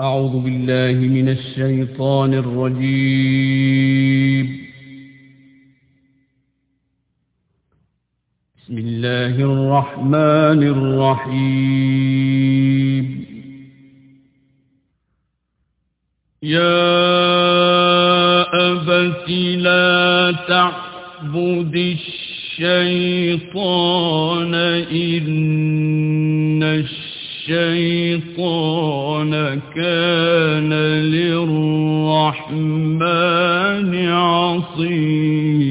أعوذ بالله من الشيطان الرجيم. بسم الله الرحمن الرحيم. يا أبت لا تعبد الشيطان إن الشيطان كان للرحمن عصيا.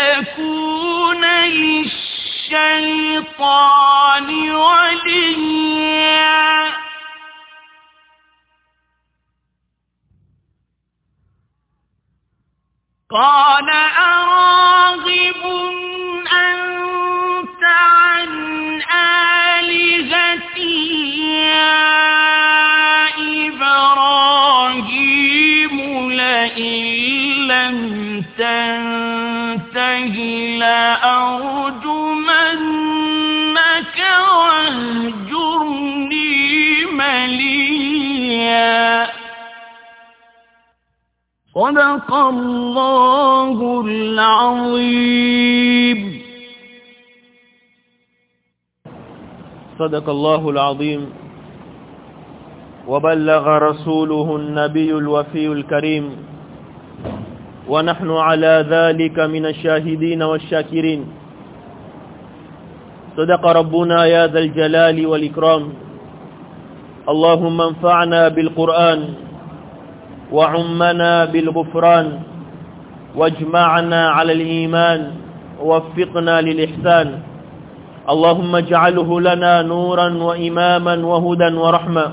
فتكون للشيطان وليا. قال صدق الله العظيم. صدق الله العظيم. وبلغ رسوله النبي الوفي الكريم. ونحن على ذلك من الشاهدين والشاكرين. صدق ربنا يا ذا الجلال والإكرام. اللهم انفعنا بالقرآن. وعمنا بالغفران واجمعنا على الإيمان ووفقنا للإحسان. اللهم اجعله لنا نورا وإماما وهدى ورحمة.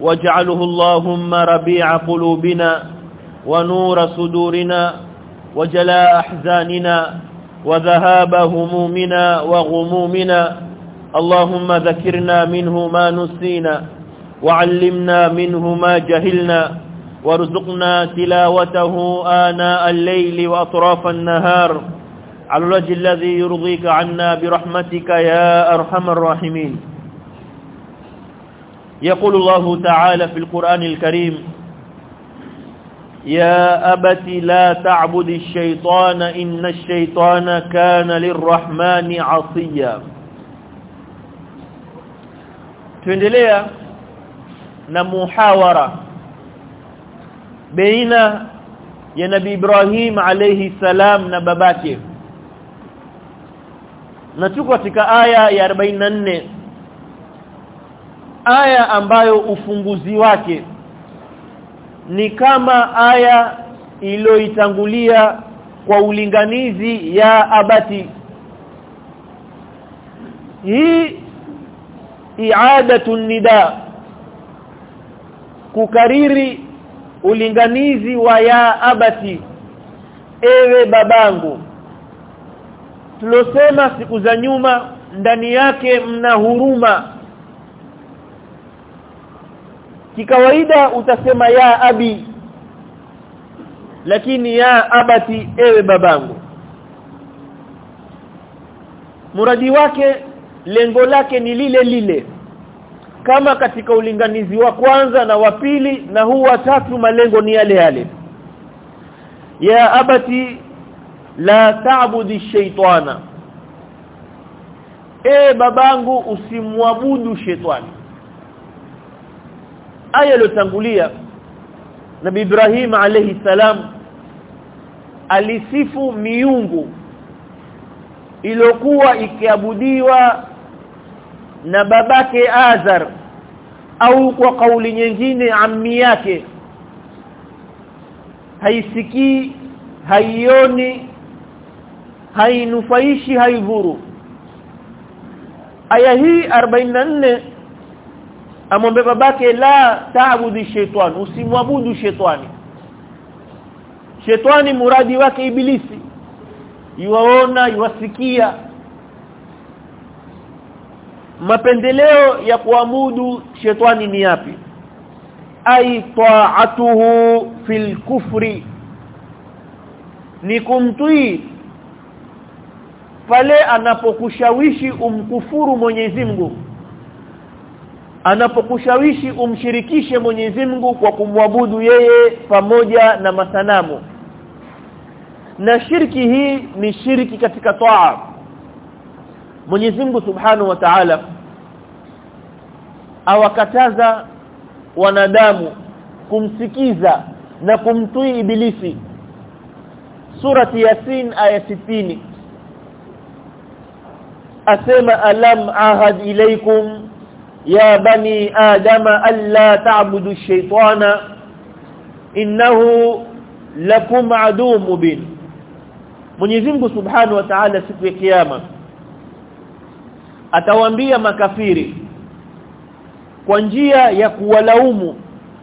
واجعله اللهم ربيع قلوبنا ونور صدورنا وجلاء أحزاننا وذهاب همومنا وغمومنا. اللهم ذكرنا منه ما نسينا وعلمنا منه ما جهلنا. وارزقنا تلاوته آناء الليل وأطراف النهار. على الوجه الذي يرضيك عنا برحمتك يا أرحم الراحمين. يقول الله تعالى في القرآن الكريم يا أبت لا تعبد الشيطان إن الشيطان كان للرحمن عصيا. Tuendelea na muhawara. Baina ya nabi Ibrahim alayhi salam na babake. Na tuko katika aya ya 44 aya ambayo ufunguzi wake ni kama aya iliyoitangulia kwa ulinganizi ya abati. Hii i'adatu nida kukariri ulinganizi wa ya abati. Ewe babangu tulosema siku za nyuma ndani yake mna huruma. Kikawaida utasema ya abi lakini ya abati ewe babangu. Muradi wake lengo lake ni lile lile kama katika ulinganizi wa kwanza na wa pili na huu wa tatu malengo ni yale yale. Ya abati la ta'budi shaitana. E babangu usimwabudu shetani. Aya iliyotangulia nabi Ibrahim alayhi salam alisifu miungu iliyokuwa ikiabudiwa na babake Azar au kwa kauli nyingine ammi yake haisikii haioni hainufaishi haidhuru. Aya hii 44 amwambia babake la taabudi shetani usimwabudu shetani shetani muradi wake ibilisi. Yuwaona yuwasikia mapendeleo ya kuamudu shetani ni yapi? Ai ta'atuhu fil kufri. Ni kumtii pale anapokushawishi umkufuru Mwenyezi Mungu. Anapokushawishi umshirikishe Mwenyezi Mungu kwa kumwabudu yeye pamoja na masanamu. Na shirki hii ni shirki katika taa Mwenyezi Mungu Subhanahu wa Ta'ala awakataza wanadamu kumsikiza na kumtii ibilisi. Surati yasin aya 60 asema alam ahad ilaykum ya bani adama alla ta'budu ash-shaytana innahu lakum adu mubin. Mwenyezi Mungu Subhanahu wa Ta'ala siku ya kiyama atawaambia makafiri kwa njia ya kuwalaumu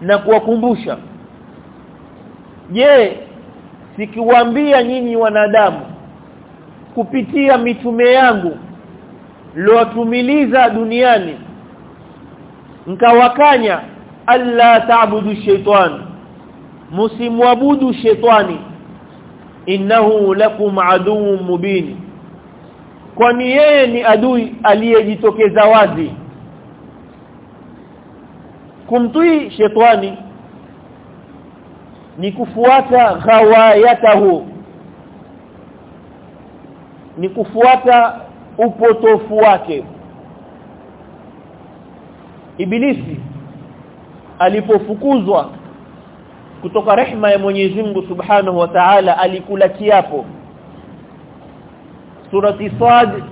na kuwakumbusha. Je sikiwaambia nyinyi wanadamu kupitia mitume yangu lowatumiliza duniani nkawakanya alla ta'budu shaytan musimwabudu shaytani innahu lakum aduwwun mubin kwani yeye ni adui aliyejitokeza wazi. Kumtii shetani ni kufuata ghawayatahu ni kufuata upotofu wake. Ibilisi alipofukuzwa kutoka rehma ya Mwenyezi Mungu Subhanahu wa Ta'ala alikula kiapo surati Sad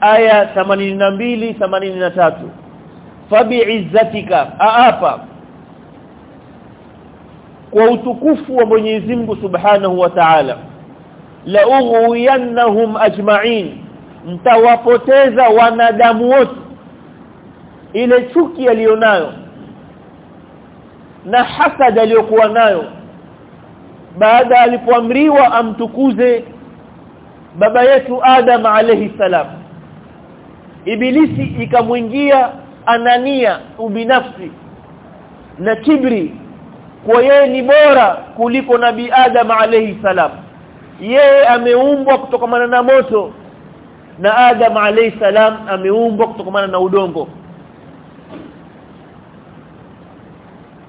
aya 82 83 fabi'izzatika aapa kwa utukufu wa Mwenyezi Mungu Subhanahu wa Ta'ala la ughwiyannahum ajma'in mtawapoteza wanadamu wote. Ile chuki aliyonayo na hasad aliyokuwa nayo baada alipoamriwa amtukuze baba yetu Adam alayhi salam. Ibilisi ikamwingia anania ubinafsi na kibri kwa yeye ni bora kuliko nabi Adam alayhi salam. Yeye ameumbwa kutokana na moto na Adam alayhi salam ameumbwa kutokana na udongo.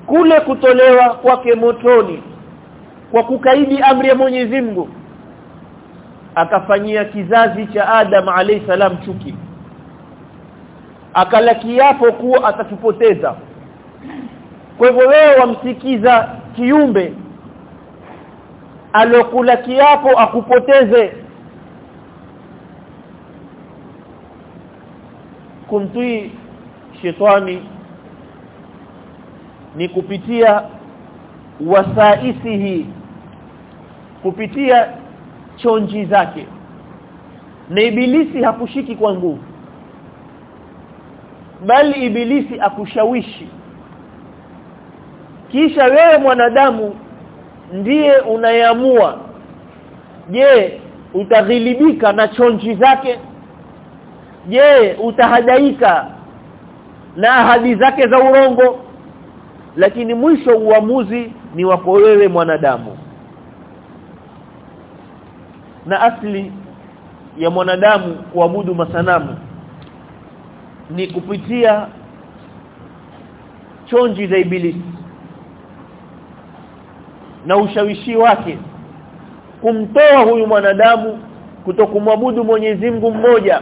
Kule kutolewa kwake motoni kwa kukaidi amri ya Mwenyezi Mungu akafanyia kizazi cha Adam alayhi salam chuki. Akala kiapo kuwa atatupoteza. Kwa hivyo wewe wamsikiza kiumbe alokula kiapo akupoteze. Kumtii shetani ni kupitia wasaisihi kupitia chonji zake. Na ibilisi hakushiki kwa nguvu. Bali ibilisi akushawishi. Kisha wewe mwanadamu ndiye unayeamua. Je utaghilibika na chonji zake? Je utahadaika na ahadi zake za urongo? Lakini mwisho uamuzi ni wako wewe mwanadamu na asli ya mwanadamu kuabudu masanamu ni kupitia chonji za ibilisi na ushawishi wake kumtoa huyu mwanadamu kutokumwabudu Mwenyezi Mungu mmoja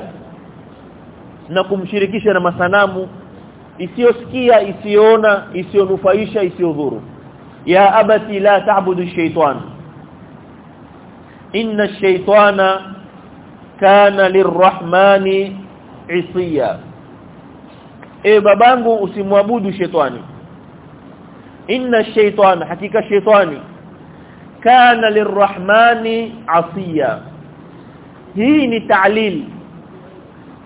na kumshirikisha na masanamu isiyosikia isiyoona isiyonufaisha isiyodhuru. Ya abati la ta'budu shaytan inna ash-shaytana kana lirrahmani isiya. E babangu usimwabudu shetani. Inna ash-shaytana hakika shaytani kana lirrahmani asiya. Hii ni ta'lil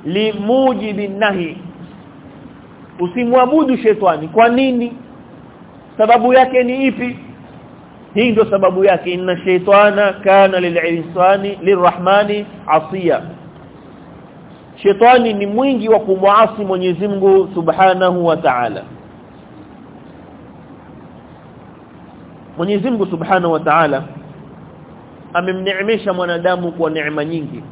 limujibi nahi. Usimwabudu shetani. Kwa nini? Sababu yake ni ipi hii ndio sababu yake. Inna shaytana kana lilinsani lirrahmani asiya. Shetani ni mwingi wa kumwasi Mwenyezi Mungu Subhanahu wa Ta'ala. Mwenyezi Mungu Subhanahu wa Ta'ala amemneemesha mwanadamu kwa neema nyingi.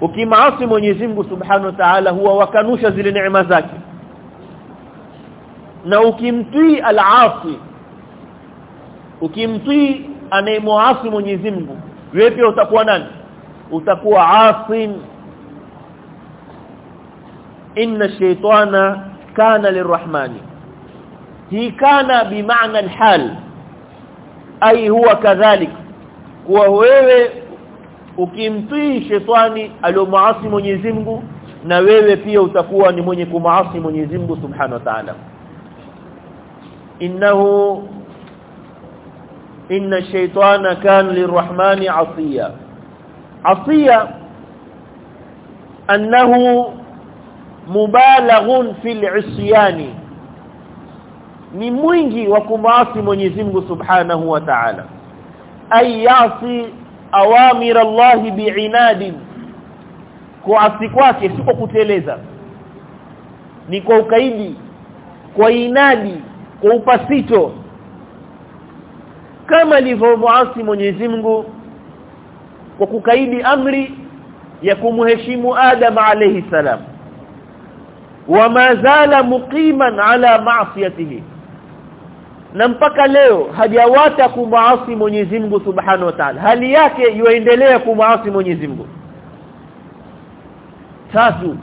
Ukimaasi Mwenyezi Mungu Subhanahu wa Ta'ala huwa wakanusha zile neema zake. Na ukimtii al-asi ukimtii anayemuasi Mwenyezi Mungu wewe pia utakuwa nani? Utakuwa asin. Inna shaytana kana lirrahmani. Hi kana bimaana alhal. Ai huwa kadhalik. Kuwa wewe ukimtii shetani aliyomuasi Mwenyezi Mungu na wewe pia utakuwa ni mwenye kumaasi Mwenyezi Mungu Subhanahu wa Ta'ala. Innahu inna shaytana kan lirrahmani asiya. Asiya annahu mubalaghun fil isyani. Ni mwingi wa kumasi Mwenyezi Mungu Subhanahu wa Ta'ala. Ay yasi awamir Allah bi'inadin kuasi kwake siko kuteleza. Ni kwa ukaidi kwa inadi kwa upasito kama alivyomuasi Mwenyezi Mungu kwa kukaidi amri ya kumheshimu Adam alayhi salam. Wama zala muqiman ala ma'siyatihi. Na mpaka leo hajawata kumaasi Mwenyezi Mungu Subhanahu wa Ta'ala. Hali yake yuendelea kumaasi Mwenyezi Mungu. Tatu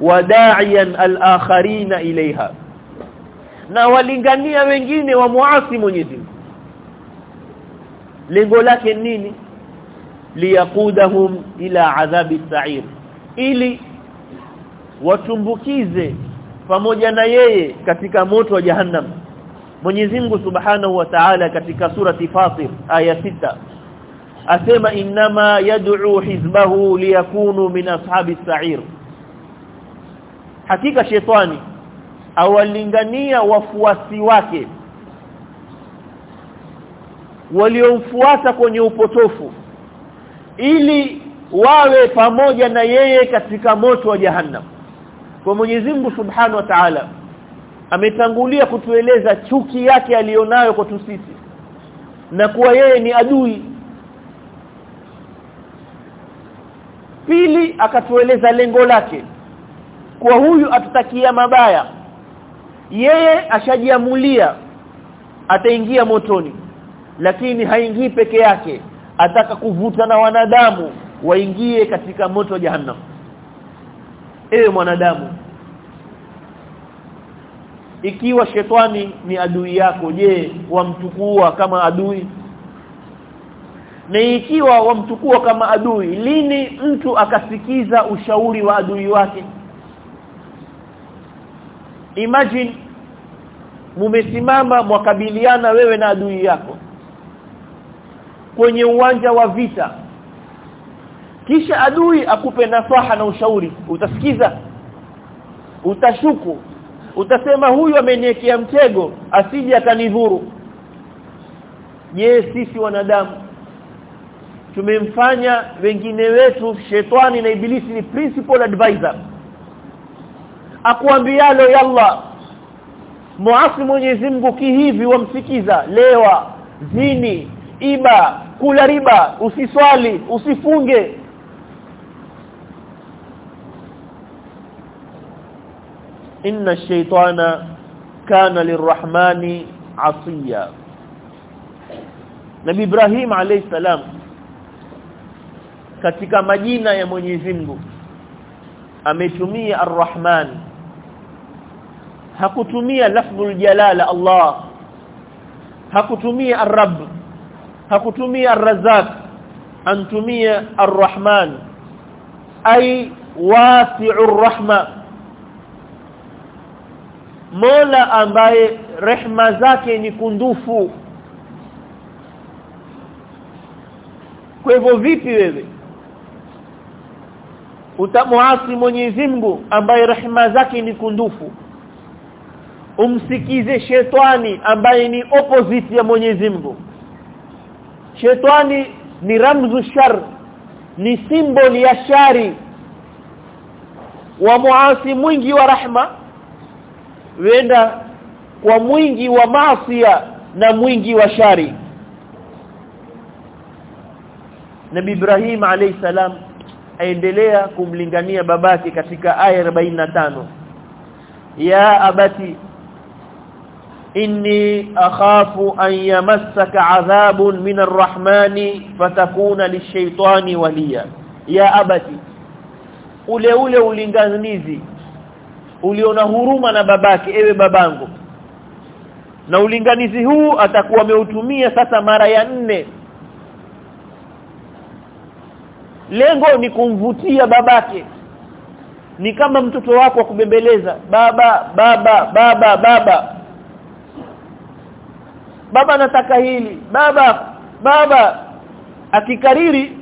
wada'iyan al-akharina ilaiha na walingania wengine wa muasi Mwenyezi Mungu lengo lake nini? Liyaqudahum ila adhabi sa'ir. Ili watumbukize pamoja na yeye katika moto wa jahannam. Mwenyezi Mungu Subhanahu wa Ta'ala katika surati Fatir aya sita asema inma yad'u hizbahu liyakunu min ashabi sa'ir. Hakika shetani awalingania wafuasi wake waliomfuata kwenye upotofu ili wawe pamoja na yeye katika moto wa jahannam. Kwa Mwenyezi Mungu Subhanahu wa Ta'ala ametangulia kutueleza chuki yake aliyonayo kwa tusisi na kuwa yeye ni adui. Pili akatueleza lengo lake kwa huyu atutakia mabaya. Yeye ashajiamulia ataingia motoni lakini haingii peke yake. Ataka kuvuta na wanadamu waingie katika moto wa jahannam. Ewe mwanadamu ikiwa shetani ni adui yako je wamtukua kama adui? Na ikiwa wamtukua kama adui lini mtu akasikiza ushauri wa adui wake? Imagine mumesimama mwakabiliana wewe na adui yako kwenye uwanja wa vita. Kisha adui akupe nasaha na ushauri. Utasikiza. Utashuku. Utasema huyu ameniekea mtego asije akanidhuru. Je sisi wanadamu tumemfanya wengine wetu shetani na ibilisi ni principal advisor akuambialo yalla muasi Mwenyezi Mungu kihivi wamsikiza lewa zini iba kula riba usiswali usifunge. Inna ash-shaytana kana lirrahmani asiya. Nabii Ibrahim alayhi salam katika majina ya Mwenyezi Mungu ametumia Ar-Rahman. Hakutumia lafdhul jalala Allah. Hakutumia Ar-Rabb hakutumia Ar-Razzaq antumia arrahman ay wasi'ur rahma. Mola ambaye rehma zake ni kundufu. Kwa hivyo vipi wewe? Utamuasi Mwenyezi Mungu ambaye rehma zake ni kundufu. Umsikize shetani ambaye ni opposite ya Mwenyezi Mungu shetani ni ramzu shar ni simboli ya shari. Wa muasi mwingi wa rahma wenda kwa mwingi wa maasiya na mwingi wa shari. Nabi Ibrahim alayhi salam aendelea kumlingania babake katika aya 45 ya abati inni akhafu an yamassaka adhabun min arrahmani fatakuna lishaytani waliya. Ya abati ule ule ulinganizi uliona huruma na babake ewe babangu na ulinganizi huu atakuwa ameutumia sasa mara ya nne. Lengo ni kumvutia babake. Ni kama mtoto wako kubembeleza baba baba baba baba baba nataka hili. Baba baba. Akikariri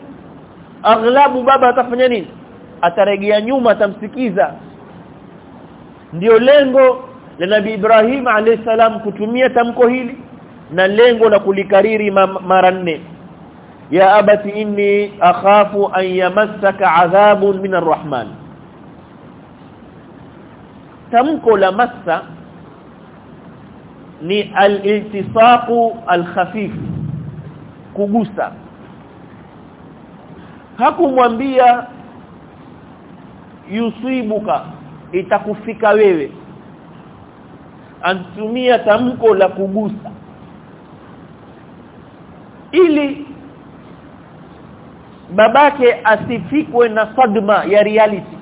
aghlabu baba atafanya nini? Ataregea nyuma atamsikiza. Ndiyo lengo la Nabii Ibrahim alayhisalam kutumia tamko hili na lengo la kulikariri mara nne. Ya abati inni akhafu an yamassaka adhabun min arrahman. Tamko la massa ni al-iltisaqu al-khafif kugusa. Hakumwambia yusibuka itakufika wewe. Antumia tamko la kugusa. Ili babake asifikwe na sadma ya reality.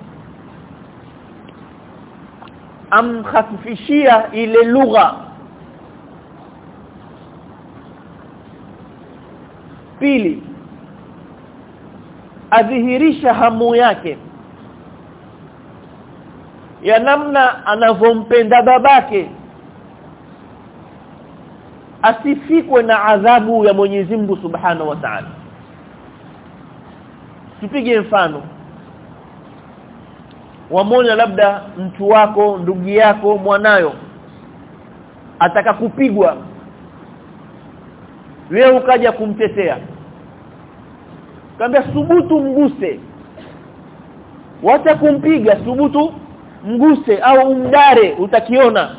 Amkhafifishia ile lugha pili adhihirisha hamu yake ya namna anavompenda babake asifikwe na adhabu ya Mwenyezi Mungu Subhanahu wa Ta'ala. Tupige mfano wamona labda mtu wako ndugu yako mwanayo ataka kupigwa wewe ukaja kumtetea kaambia subutu mguse. Wacha kumpiga subutu mguse au umdare utakiona.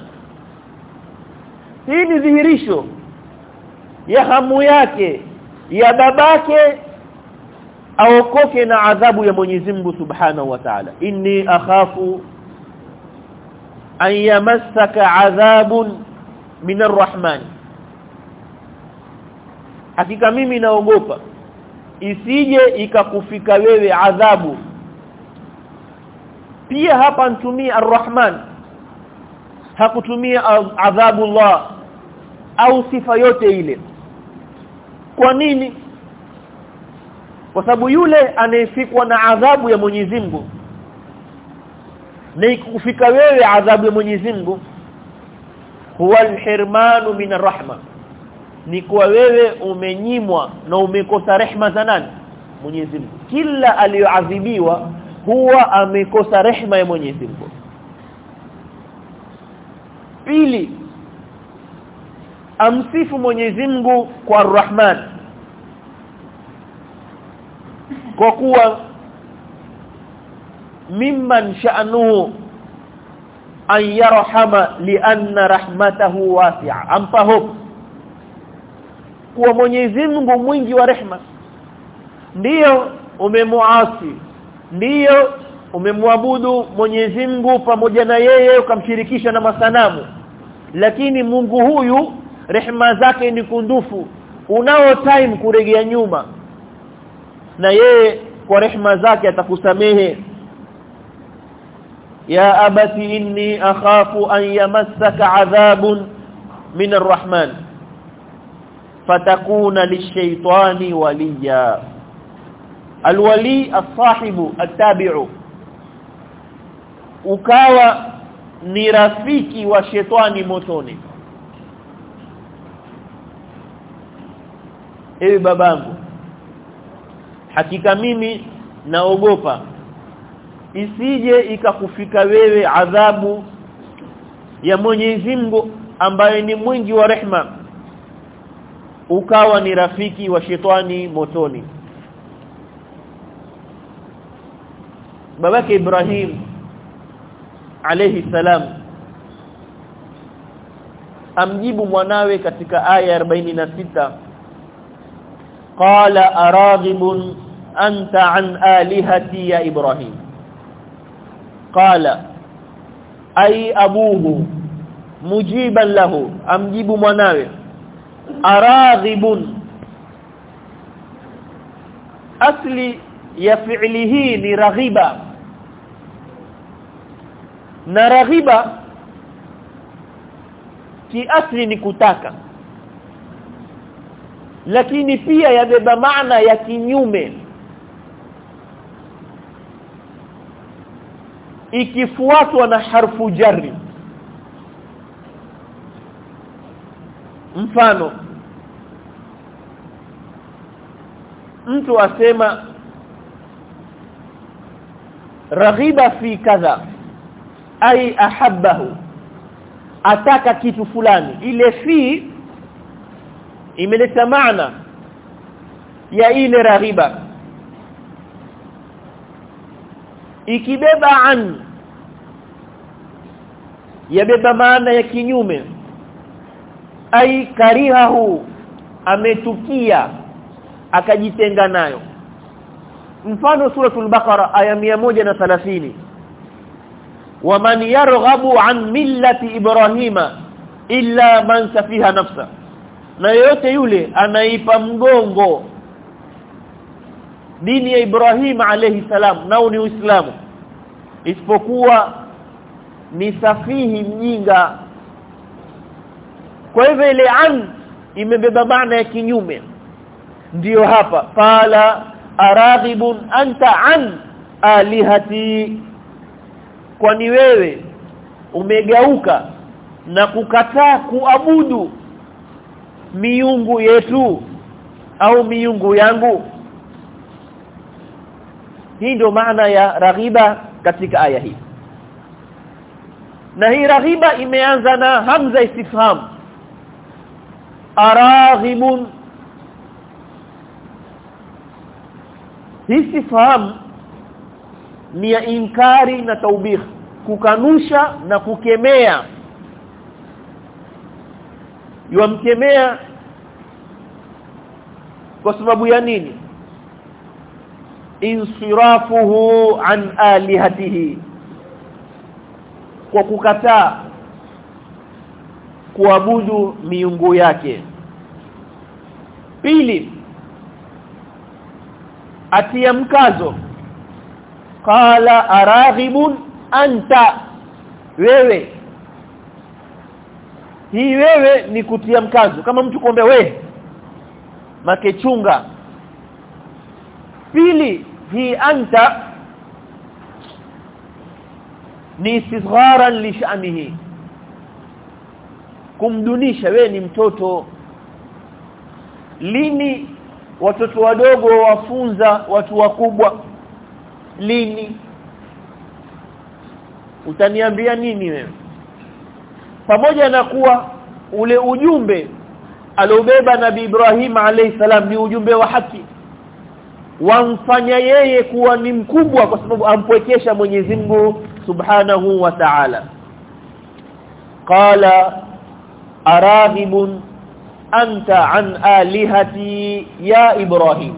Hii ni dhihirisho ya hamu yake ya babake aokoke na adhabu ya Mwenyezi Mungu Subhanahu wa Ta'ala. Inni akhafu an yamassaka adhabun min arrahman. Hakika mimi naogopa isije ikakufika wewe adhabu. Pia hapa ntumia arrahman hakutumia adhabu adhabullah au sifa yote ile. Kwa nini? Kwa sababu yule anayefikwa na adhabu ya Mwenyezi Mungu na ikufika wewe adhabu ya Mwenyezi Mungu huwa alhirmanu min arrahma ni kwa wewe umenyimwa na umekosa rehma za nani? Mwenyezi Mungu. Kila aliyoadhibiwa huwa amekosa rehma ya Mwenyezi Mungu. Pili amsifu Mwenyezi Mungu kwa Rahman kwa kuwa mimman sha'nuhu an yarhama li anna rahmatahu wasi'a. Ampa hope kuwa Mwenyezi Mungu mwingi wa rehma. Ndiyo umemuasi ndiyo umemwabudu Mwenyezi Mungu pamoja na yeye ukamshirikisha na masanamu. Lakini Mungu huyu rehma zake ni kundufu. Unao time kuregea nyuma. Na yeye kwa rehma zake atakusamehe. Ya abati inni akhafu an yamassaka adhabun min arrahman fatakuna lishaitani waliya. Alwali asahibu atabi'u ukawa ni rafiki wa shetani motoni. Ewe babangu hakika mimi naogopa. Isije ikakufika wewe adhabu ya Mwenyezi Mungu ambaye ni mwingi wa rehma ukawa ni rafiki wa shetani motoni. Babake Ibrahim alayhi salam amjibu mwanawe katika aya 46 qala araghibun anta an alihati ya ibrahim? Qala ay abuhu mujiban lahu amjibu mwanawe araghibun. Asli ya fi'li hii ni raghiba. Na raghiba kiasli ni kutaka. Lakini pia yabeba maana ya kinyume. Ikifuatwa na harfu jarri mfano. Mtu asema raghiba fi kadha ai ahabbahu ataka kitu fulani. Ile fi imeleta maana ya ile raghiba. Ikibeba an yabeba maana ya kinyume ai karihahu ametukia akajitenga nayo. Mfano suratul baqara aya 130 waman yarghabu an millati ibrahima illa man safiha nafsa. Na yote yule anaipa mgongo dini ya Ibrahima alayhi salam nao ni Uislamu. Isipokuwa ni safihi mjinga kwa hivyo ile an imebeba maana ya kinyume. Ndiyo hapa. Qala araghibun anta an alihati. Kwani wewe umegauka na kukataa kuabudu miungu yetu au miungu yangu? Hii ndio maana ya raghiba katika aya hii. Na hii raghiba imeanza na hamza istifham araghibun hii fahamu ni ya inkari na taubih kukanusha na kukemea. Yamkemea kwa sababu ya nini? Insirafuhu an alihatihi kwa kukataa kuabudu miungu yake. Pili atia mkazo. Qala araghibun anta wewe. Hii wewe ni kutia mkazo kama mtu kuombe we. Makechunga. Pili hii anta ni istigharan li sha'nihi kumdunisha we ni mtoto. Lini watoto wadogo wafunza watu wakubwa? Lini? Utaniambia nini wewe? Pamoja na kuwa ule ujumbe aliobeba nabi Ibrahim alayhi salam ni ujumbe wa haki. Wamfanya yeye kuwa ni mkubwa kwa sababu ampwekesha Mwenyezi Mungu Subhanahu wa Ta'ala. Qala araghibun anta an alihati ya Ibrahim.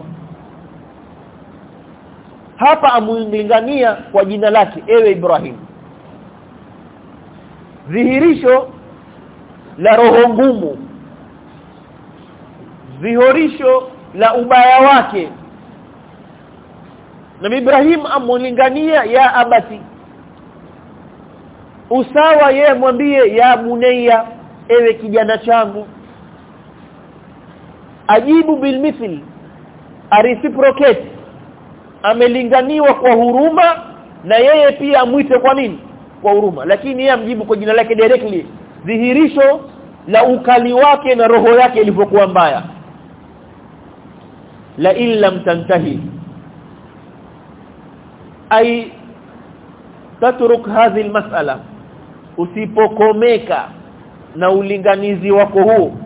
Hapa amulingania kwa jina lake ewe Ibrahim. Dhihirisho la roho ngumu dhihirisho la ubaya wake. Na Ibrahim amulingania ya abati usawa ye mwambie ya bunayya ewe kijana changu. Ajibu bilmithl areciprocate. Amelinganiwa kwa huruma na yeye pia amwite kwa nini? Kwa huruma. Lakini yeye amjibu kwa jina lake directly. Dhihirisho la ukali wake na roho yake ilivyokuwa mbaya. La illa mtantahi ai tatruk hadhi almas'ala usipokomeka na ulinganizi wako huu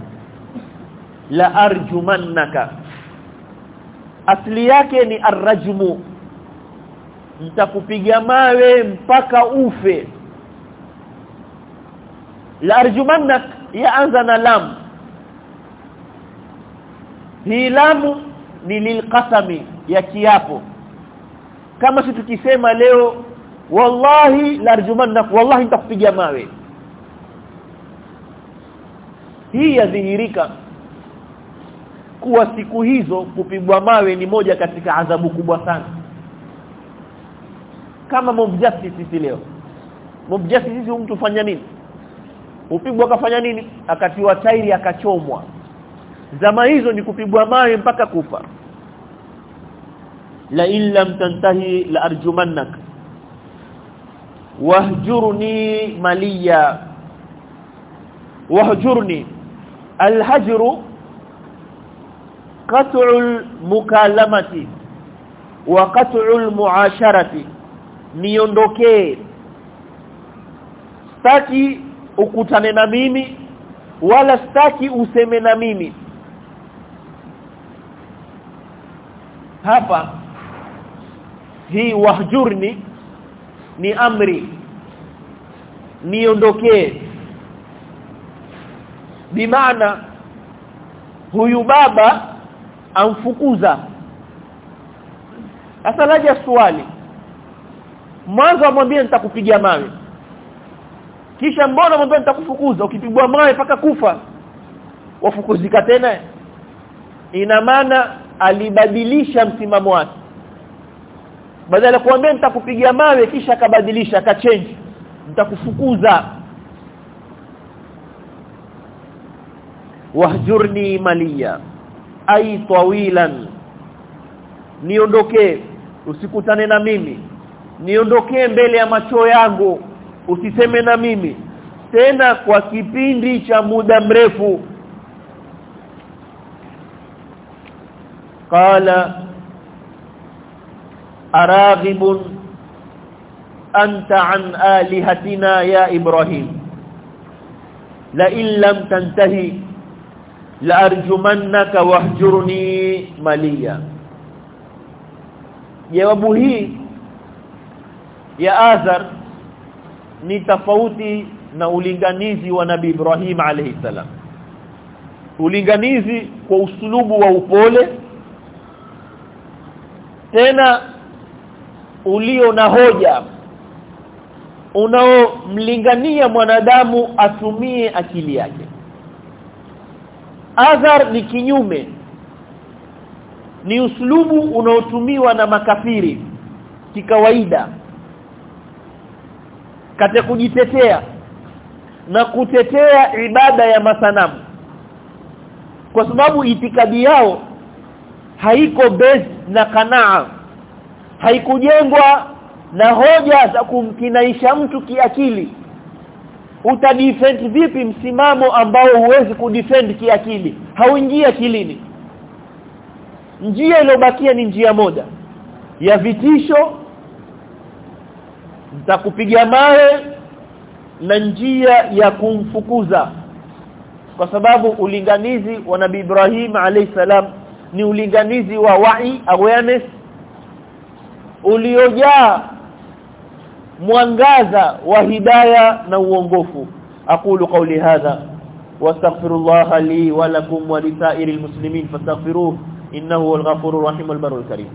la arjumannaka. Asli yake ni arrajmu. Nitakupiga mawe mpaka ufe. La arjumannak yaanza na lam. Hii lamu ni lilqasami ya kiapo. Kama si tukisema leo wallahi la arjumannak wallahi nitakupiga mawe hii yadhihirika kuwa siku hizo kupigwa mawe ni moja katika adhabu kubwa sana. Kama mob justice sisi leo. Mob justice sisi mtu fanya nini? Upigwa akafanya nini? Akatiwa tairi akachomwa. Zama hizo ni kupigwa mawe mpaka kufa. La illam tantahi la arjumannak. Wahjurni maliya. Wahjurni alhajru qat'u almukalamati wa qat'u almuasharati niondokee. Staki ukutane na mimi wala staki useme na mimi. Hapa hii wahjurni ni amri niondokee bimaana huyu baba amfukuza. Sasa laja swali. Mwanzo amwambie nitakupigia mawe. Kisha mbona mwambie nitakufukuza? Ukipigwa mawe paka kufa wafukuzika tena. Ina maana alibadilisha msimamo wake. Badala ya kuambia nitakupigia mawe kisha akabadilisha akachange. Nitakufukuza wahjurni maliya ay tawilan. Niondokee usikutane na mimi. Niondokee mbele ya macho yangu usiseme na mimi. Tena kwa kipindi cha muda mrefu. Qala araghibun anta an alihatina ya ibrahim. La in lam tantahi la arjumannaka wahjurni maliya. Jawabu hii ya Azar ni tofauti na ulinganizi wa nabi Ibrahim alayhi salam. Ulinganizi kwa usulubu wa upole tena ulio na hoja unaomlingania mwanadamu atumie akili yake Azar ni kinyume. Ni uslubu unaotumiwa na makafiri kikawaida. Katika kujitetea na kutetea ibada ya masanamu. Kwa sababu itikadi yao haiko based na kanaa. Haikujengwa na hoja za kumkinaisha mtu kiakili utadefend vipi msimamo ambao huwezi kudefend kiakili? Hauingia akilini. Njia iliyobakia ni njia moja. Ya vitisho nitakupiga mawe na njia ya kumfukuza. Kwa sababu ulinganizi wa Nabii Ibrahim alayhisalam ni ulinganizi wa wai awareness uliojaa mwangaza wa hidaya na uongofu. Aqulu qawli hadha لي ولكم ولسائر المسلمين فاستغفروه انه هو الغفور الرحيم البر الكريم